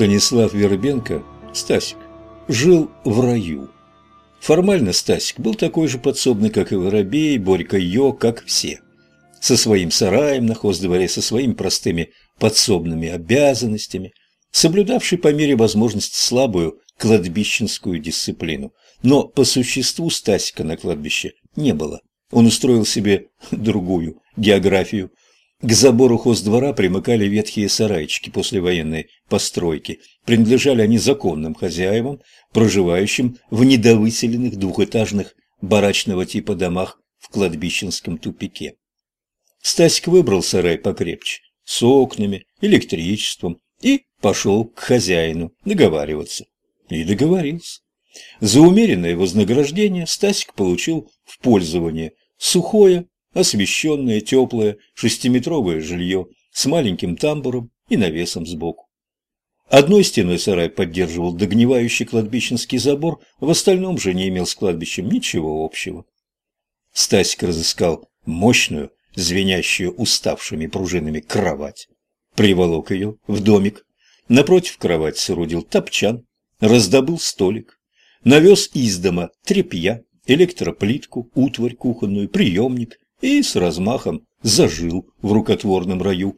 Станислав Вербенко, Стасик, жил в раю. Формально Стасик был такой же подсобный, как и Воробей, Борька Йо, как все. Со своим сараем на хоздворе, со своими простыми подсобными обязанностями, соблюдавший по мере возможности слабую кладбищенскую дисциплину. Но по существу Стасика на кладбище не было. Он устроил себе другую географию. К забору хоздвора примыкали ветхие сарайчики послевоенной постройки. Принадлежали они законным хозяевам, проживающим в недовыселенных двухэтажных барачного типа домах в кладбищенском тупике. Стасик выбрал сарай покрепче, с окнами, электричеством, и пошел к хозяину договариваться. И договорился. За умеренное вознаграждение Стасик получил в пользование сухое, освещенное, теплое, шестиметровое жилье с маленьким тамбуром и навесом сбоку. Одной стеной сарай поддерживал догнивающий кладбищенский забор, в остальном же не имел с кладбищем ничего общего. Стасик разыскал мощную, звенящую уставшими пружинами кровать, приволок ее в домик, напротив кровати соорудил топчан, раздобыл столик, навез из дома тряпья, электроплитку, утварь кухонную, приемник и с размахом зажил в рукотворном раю.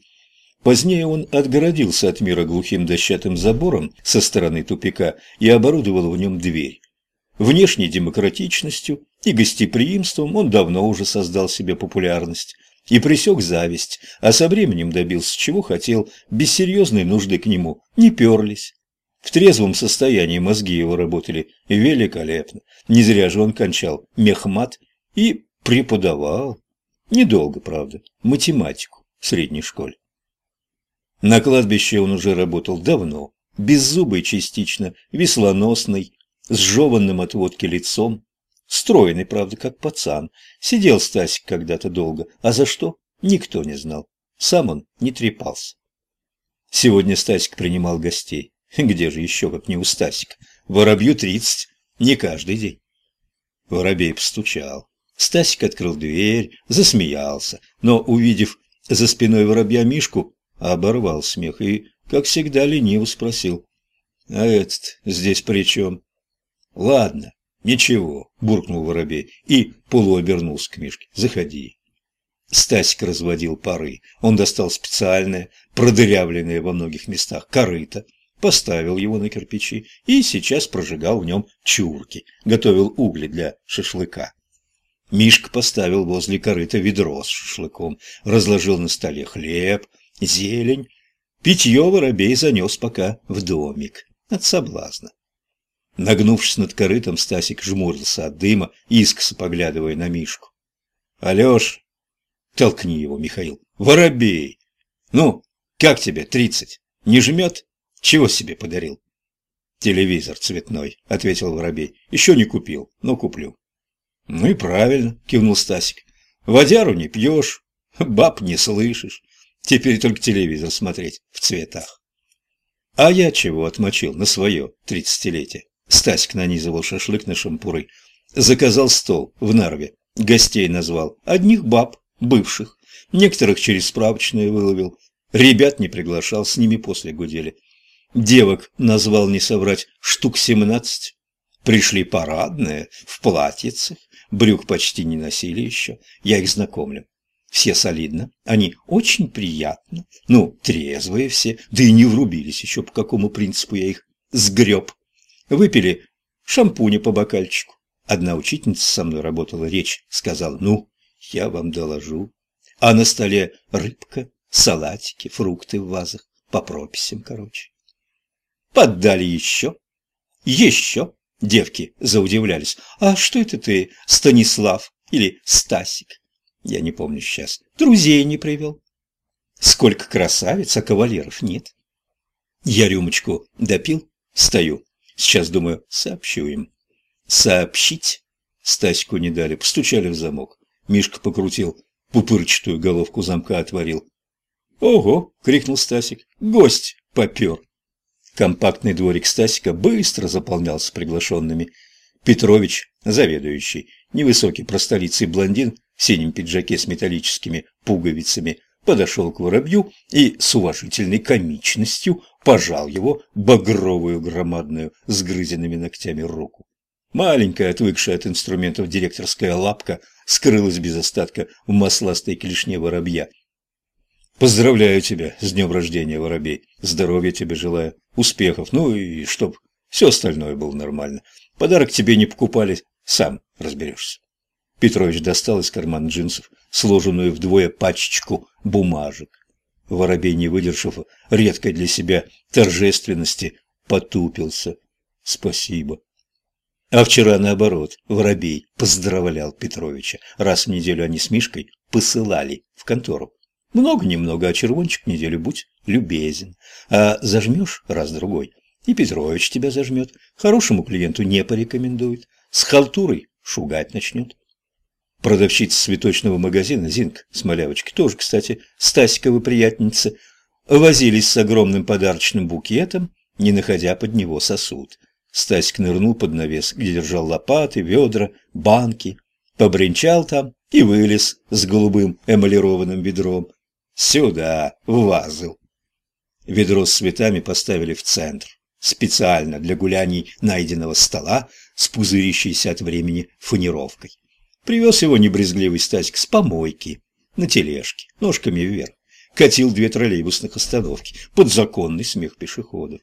Позднее он отгородился от мира глухим дощатым забором со стороны тупика и оборудовал в нем дверь. Внешней демократичностью и гостеприимством он давно уже создал себе популярность и пресек зависть, а со временем добился чего хотел, без серьезной нужды к нему не перлись. В трезвом состоянии мозги его работали великолепно. Не зря же он кончал мехмат и преподавал. Недолго, правда, математику в средней школе. На кладбище он уже работал давно, беззубый частично, веслоносный, с жеванным от водки лицом, стройный, правда, как пацан. Сидел Стасик когда-то долго, а за что, никто не знал. Сам он не трепался. Сегодня Стасик принимал гостей. Где же еще, как не у Стасика? Воробью тридцать, не каждый день. Воробей постучал. Стасик открыл дверь, засмеялся, но, увидев за спиной воробья Мишку, оборвал смех и, как всегда, лениво спросил. «А этот здесь при чем?» «Ладно, ничего», — буркнул воробей и полуобернулся к Мишке. «Заходи». Стасик разводил пары. Он достал специальное, продырявленное во многих местах корыто, поставил его на кирпичи и сейчас прожигал в нем чурки, готовил угли для шашлыка. Мишка поставил возле корыта ведро с шашлыком, разложил на столе хлеб, зелень. Питье воробей занес пока в домик от соблазна. Нагнувшись над корытом, Стасик жмурился от дыма, искоса поглядывая на Мишку. «Алеш!» «Толкни его, Михаил!» «Воробей! Ну, как тебе, тридцать? Не жмет?» Чего себе подарил? Телевизор цветной, ответил воробей. Еще не купил, но куплю. Ну и правильно, кивнул Стасик. Водяру не пьешь, баб не слышишь. Теперь только телевизор смотреть в цветах. А я чего отмочил на свое тридцатилетие? Стасик нанизывал шашлык на шампуры. Заказал стол в Нарве. Гостей назвал. Одних баб, бывших. Некоторых через справочные выловил. Ребят не приглашал, с ними после гудели. Девок назвал не соврать штук семнадцать. Пришли парадные, в платьицах, брюк почти не носили еще, я их знакомлю. Все солидно, они очень приятно, ну, трезвые все, да и не врубились еще, по какому принципу я их сгреб. Выпили шампуня по бокальчику. Одна учительница со мной работала, речь сказала, ну, я вам доложу. А на столе рыбка, салатики, фрукты в вазах, по прописям, короче. Поддали еще. Еще. Девки заудивлялись. А что это ты, Станислав или Стасик? Я не помню сейчас. Друзей не привел. Сколько красавиц, а кавалеров нет. Я рюмочку допил, стою. Сейчас, думаю, сообщу им. Сообщить? Стасику не дали, постучали в замок. Мишка покрутил, пупырчатую головку замка отворил. «Ого!» — крикнул Стасик. «Гость попер!» Компактный дворик Стасика быстро заполнялся приглашенными. Петрович, заведующий, невысокий простолицый блондин в синем пиджаке с металлическими пуговицами, подошел к воробью и с уважительной комичностью пожал его багровую громадную с грызенными ногтями руку. Маленькая, отвыкшая от инструментов директорская лапка скрылась без остатка в масластой клешне воробья. «Поздравляю тебя с днем рождения, воробей! Здоровья тебе желаю, успехов, ну и чтоб все остальное было нормально. Подарок тебе не покупали, сам разберешься». Петрович достал из кармана джинсов сложенную вдвое пачечку бумажек. Воробей, не выдержав редкой для себя торжественности, потупился. «Спасибо». А вчера, наоборот, Воробей поздравлял Петровича. Раз в неделю они с Мишкой посылали в контору. Много-немного, а червончик неделю будь любезен. А зажмешь раз-другой, и Петрович тебя зажмет. Хорошему клиенту не порекомендует. С халтурой шугать начнет. Продавщица цветочного магазина Зинк с малявочкой, тоже, кстати, Стасиковы приятницы, возились с огромным подарочным букетом, не находя под него сосуд. Стасик нырнул под навес, где держал лопаты, ведра, банки, побренчал там и вылез с голубым эмалированным ведром. Сюда, в вазу. Ведро с цветами поставили в центр, специально для гуляний найденного стола с пузырящейся от времени фанеровкой. Привез его небрезгливый Стасик с помойки, на тележке, ножками вверх. Катил две троллейбусных остановки, под законный смех пешеходов.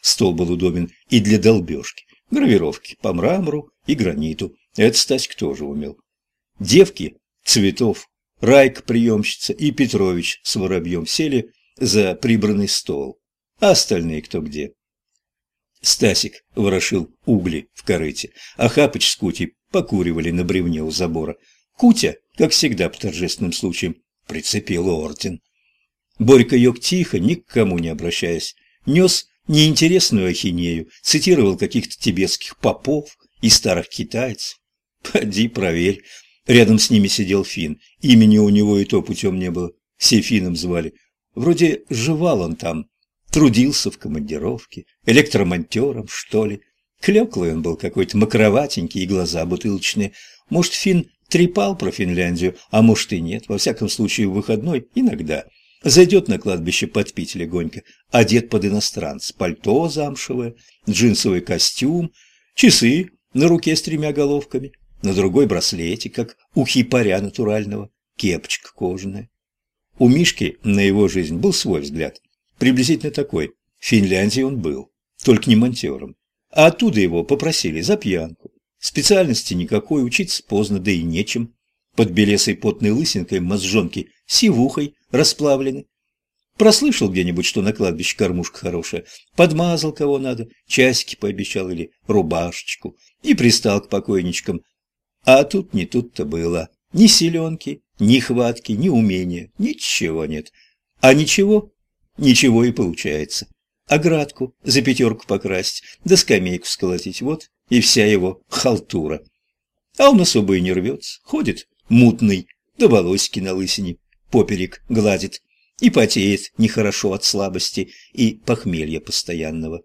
Стол был удобен и для долбежки, гравировки по мрамору и граниту. Это Стасик тоже умел. Девки, цветов, Райк, приемщица и Петрович с воробьем сели за прибранный стол, а остальные кто где. Стасик ворошил угли в корыте, а Хапыч с Кутей покуривали на бревне у забора. Кутя, как всегда по торжественным случаям, прицепил орден. Борька Йог тихо, ни к кому не обращаясь, нес неинтересную ахинею, цитировал каких-то тибетских попов и старых китайцев. Поди проверь. Рядом с ними сидел Фин. Имени у него и то путем не было. Все Фином звали. Вроде жевал он там, трудился в командировке, электромонтером, что ли. Клеклый он был какой-то, макроватенький и глаза бутылочные. Может, Фин трепал про Финляндию, а может и нет. Во всяком случае, в выходной иногда. Зайдет на кладбище подпить легонько, одет под иностранц, пальто замшевое, джинсовый костюм, часы на руке с тремя головками, на другой браслете, как у хипаря натурального, кепочка кожаная. У Мишки на его жизнь был свой взгляд, приблизительно такой. В Финляндии он был, только не монтером. А оттуда его попросили за пьянку. Специальности никакой, учиться поздно, да и нечем. Под белесой потной лысинкой мозжонки сивухой расплавлены. Прослышал где-нибудь, что на кладбище кормушка хорошая, подмазал кого надо, часики пообещал или рубашечку, и пристал к покойничкам. А тут не тут-то было. Ни селенки, ни хватки, ни умения, ничего нет. А ничего, ничего и получается оградку за пятерку покрасить, да скамейку сколотить, вот и вся его халтура. А он особо и не рвется, ходит мутный, да волосики на лысине, поперек гладит, и потеет нехорошо от слабости и похмелья постоянного.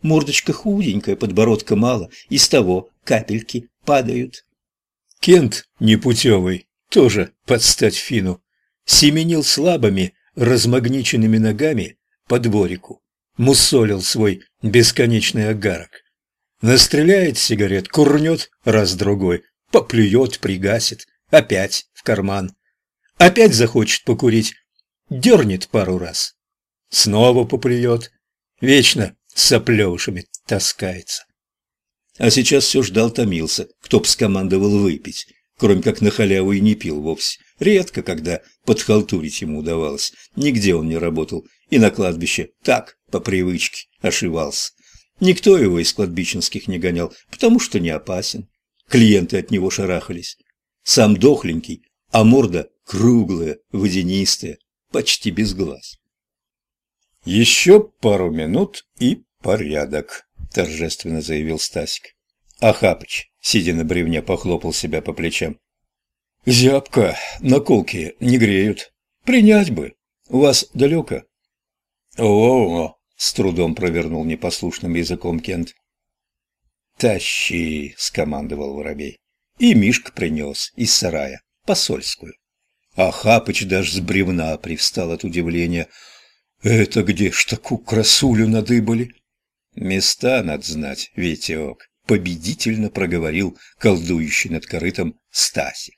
Мордочка худенькая, подбородка мало, из того капельки падают. Кент непутевый, тоже под стать фину, семенил слабыми, размагниченными ногами по дворику мусолил свой бесконечный агарок. Настреляет сигарет, курнет раз-другой, поплюет, пригасит, опять в карман. Опять захочет покурить, дернет пару раз. Снова поплюет, вечно с соплевышами таскается. А сейчас все ждал, томился, кто б скомандовал выпить, кроме как на халяву и не пил вовсе. Редко, когда подхалтурить ему удавалось, нигде он не работал, и на кладбище так, по привычке, ошивался. Никто его из кладбищенских не гонял, потому что не опасен. Клиенты от него шарахались. Сам дохленький, а морда круглая, водянистая, почти без глаз. «Еще пару минут и порядок», – торжественно заявил Стасик. А Хапыч, сидя на бревне, похлопал себя по плечам. «Зябко, наколки не греют. Принять бы. У вас далеко?» «О-о-о!» — с трудом провернул непослушным языком Кент. «Тащи!» — скомандовал воробей. И Мишка принес из сарая посольскую. А даже с бревна привстал от удивления. «Это где ж такую красулю надыбали?» «Места надо знать, Витек», — победительно проговорил колдующий над корытом Стасик.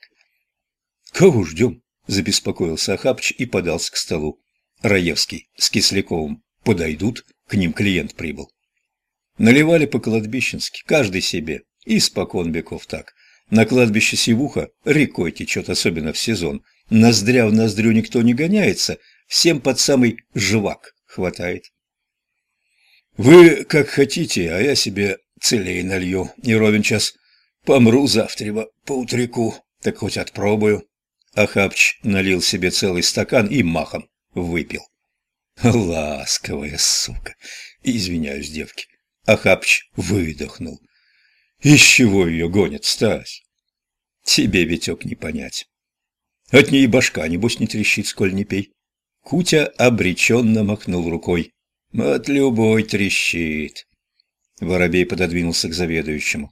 «Кого ждем?» — забеспокоился Ахапыч и подался к столу. Раевский с Кисляковым подойдут, к ним клиент прибыл. Наливали по-кладбищенски, каждый себе, и спокон веков так. На кладбище Сивуха рекой течет, особенно в сезон. Ноздря в ноздрю никто не гоняется, всем под самый жвак хватает. Вы как хотите, а я себе целей налью. Не ровен час помру завтра по утреку, так хоть отпробую. Ахапч налил себе целый стакан и махом выпил. Ласковая сука. Извиняюсь, девки. Ахапч выдохнул. Из чего ее гонят, Стась? Тебе, Витек, не понять. От ней башка, небось, не трещит, сколь не пей. Кутя обреченно махнул рукой. От любой трещит. Воробей пододвинулся к заведующему.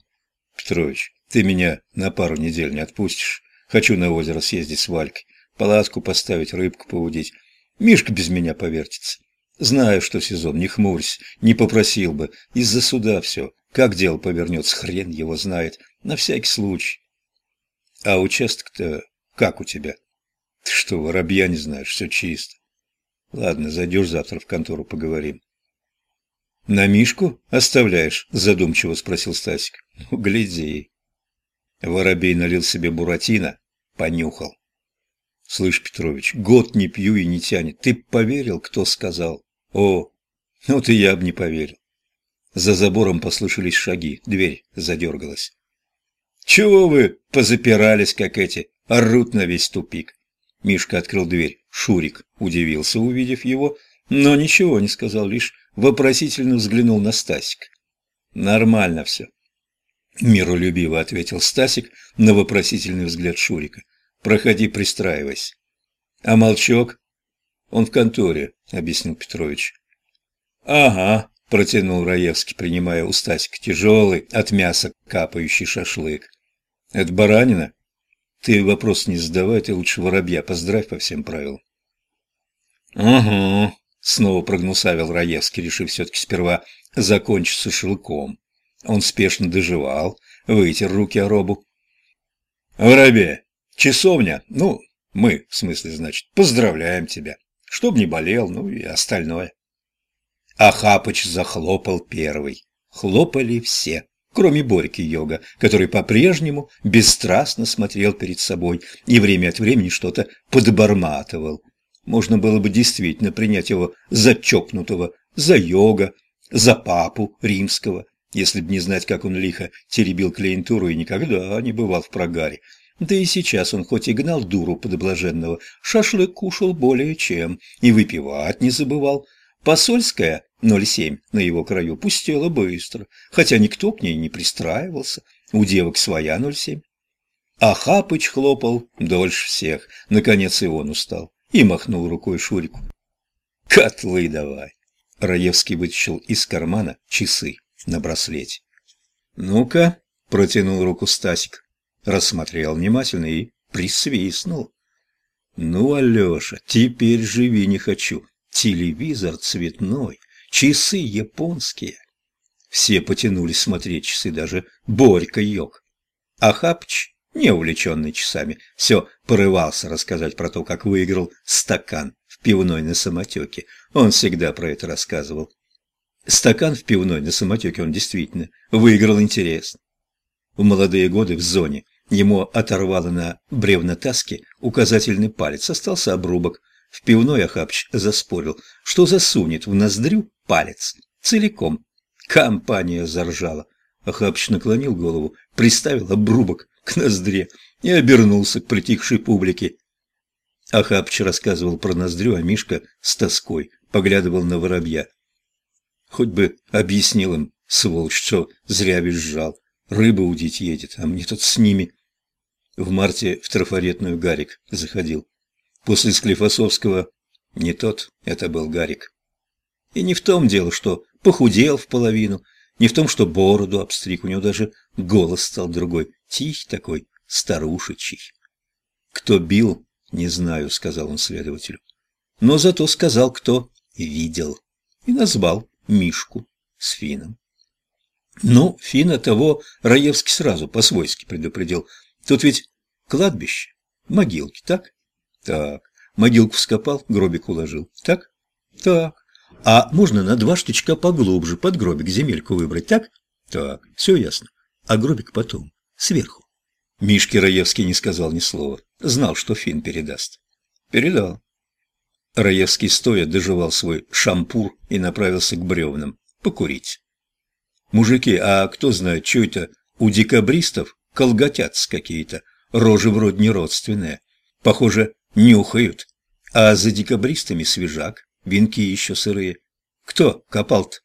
Петрович, ты меня на пару недель не отпустишь? Хочу на озеро съездить с Валькой, палатку поставить, рыбку поудить. Мишка без меня повертится. Знаю, что сезон, не хмурься, не попросил бы. Из-за суда все. Как дело повернется, хрен его знает. На всякий случай. А участок-то как у тебя? Ты что, воробья не знаешь, все чисто. Ладно, зайдешь завтра в контору, поговорим. На Мишку оставляешь? Задумчиво спросил Стасик. Ну, гляди. Воробей налил себе буратино, понюхал. Слышь, Петрович, год не пью и не тянет. Ты поверил, кто сказал? О, ну ты я бы не поверил. За забором послышались шаги, дверь задергалась. Чего вы позапирались, как эти? Орут на весь тупик. Мишка открыл дверь. Шурик удивился, увидев его, но ничего не сказал, лишь вопросительно взглянул на Стасик. «Нормально все», — миролюбиво ответил Стасик на вопросительный взгляд Шурика. Проходи, пристраивайся. А молчок? Он в конторе, объяснил Петрович. Ага, протянул Раевский, принимая у Стасика тяжелый от мяса капающий шашлык. Это баранина? Ты вопрос не задавай, ты лучше воробья поздравь по всем правилам. Угу, снова прогнусавил Раевский, решив все-таки сперва закончить с шашлыком. Он спешно доживал, вытер руки о робу. «Воробей, Часовня, ну, мы, в смысле, значит, поздравляем тебя. Чтоб не болел, ну и остальное. А Хапыч захлопал первый. Хлопали все, кроме Борьки Йога, который по-прежнему бесстрастно смотрел перед собой и время от времени что-то подборматывал. Можно было бы действительно принять его за чокнутого, за йога, за папу римского, если б не знать, как он лихо теребил клиентуру и никогда не бывал в прогаре. Да и сейчас он хоть и гнал дуру подоблаженного, шашлык кушал более чем, и выпивать не забывал. Посольская 0,7 на его краю пустела быстро, хотя никто к ней не пристраивался, у девок своя 0,7. А Хапыч хлопал дольше всех, наконец и он устал, и махнул рукой Шурику. «Котлы давай!» Раевский вытащил из кармана часы на браслете. «Ну-ка», — протянул руку Стасик, рассмотрел внимательно и присвистнул. «Ну, Алеша, теперь живи не хочу. Телевизор цветной, часы японские». Все потянулись смотреть часы, даже Борька Йог. А Хапч, не увлеченный часами, все порывался рассказать про то, как выиграл стакан в пивной на самотеке. Он всегда про это рассказывал. Стакан в пивной на самотеке он действительно выиграл интересно. В молодые годы в зоне Ему оторвало на бревнотаске указательный палец, остался обрубок. В пивной Ахапч заспорил, что засунет в ноздрю палец целиком. Компания заржала. Ахапч наклонил голову, приставил обрубок к ноздре и обернулся к притихшей публике. Ахапч рассказывал про ноздрю, а Мишка с тоской поглядывал на воробья. Хоть бы объяснил им, сволочь, что зря визжал. Рыба удить едет, а мне тут с ними. В марте в трафаретную Гарик заходил. После Склифосовского не тот, это был Гарик. И не в том дело, что похудел в половину, не в том, что бороду обстриг, у него даже голос стал другой, тихий такой, старушечий. Кто бил, «Не знаю», — сказал он следователю. «Но зато сказал, кто видел, и назвал Мишку с Фином». Ну, Фина того Раевский сразу по-свойски предупредил. Тут ведь кладбище, могилки, так? Так. Могилку вскопал, гробик уложил. Так? Так. А можно на два штучка поглубже под гробик земельку выбрать, так? Так. Все ясно. А гробик потом, сверху. Мишке Раевский не сказал ни слова. Знал, что Фин передаст. Передал. Раевский стоя доживал свой шампур и направился к бревнам. Покурить. Мужики, а кто знает, что это у декабристов колготятся какие-то, рожи вроде не родственные. Похоже, нюхают. А за декабристами свежак, венки еще сырые. Кто копал-то?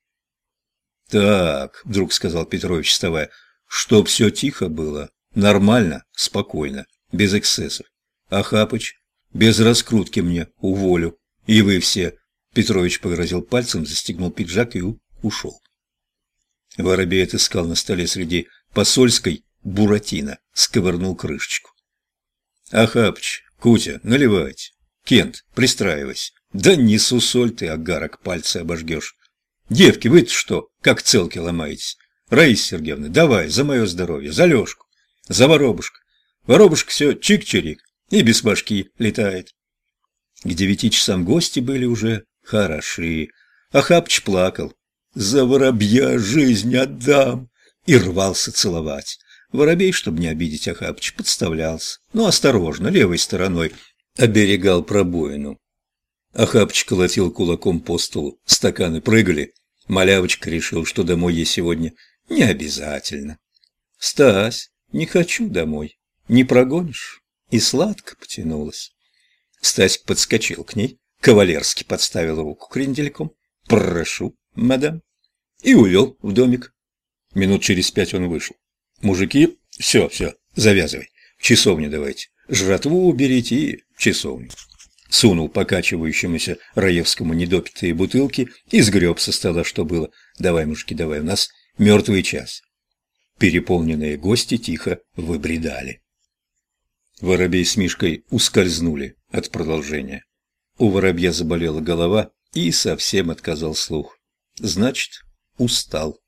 Так, вдруг сказал Петрович, вставая, чтоб все тихо было, нормально, спокойно, без эксцессов. А Хапыч, без раскрутки мне уволю. И вы все. Петрович погрозил пальцем, застегнул пиджак и ушел. Воробей отыскал на столе среди посольской буратино, сковырнул крышечку. «Ахапыч, Кутя, наливайте. Кент, пристраивайся. Да не сусоль ты, агарок, пальцы обожгешь. Девки, вы-то что, как целки ломаетесь? Раиса Сергеевна, давай, за мое здоровье, за Лешку, за воробушка. Воробушка все чик-чирик и без башки летает. К девяти часам гости были уже хороши. Ахапыч плакал, за воробья жизнь отдам!» И рвался целовать. Воробей, чтобы не обидеть Ахапыч, подставлялся. Ну, осторожно, левой стороной оберегал пробоину. Ахапыч колотил кулаком по столу, стаканы прыгали. Малявочка решил, что домой ей сегодня не обязательно. «Стась, не хочу домой, не прогонишь?» И сладко потянулась. Стасик подскочил к ней, кавалерски подставил руку крендельком. «Прошу, мадам» и увел в домик. Минут через пять он вышел. «Мужики, все, все, завязывай. В часовню давайте. Жратву уберите и в часовню». Сунул покачивающемуся Раевскому недопитые бутылки и сгреб со стола, что было. «Давай, мужики, давай, у нас мертвый час». Переполненные гости тихо выбредали. Воробей с Мишкой ускользнули от продолжения. У воробья заболела голова и совсем отказал слух. Значит, устал.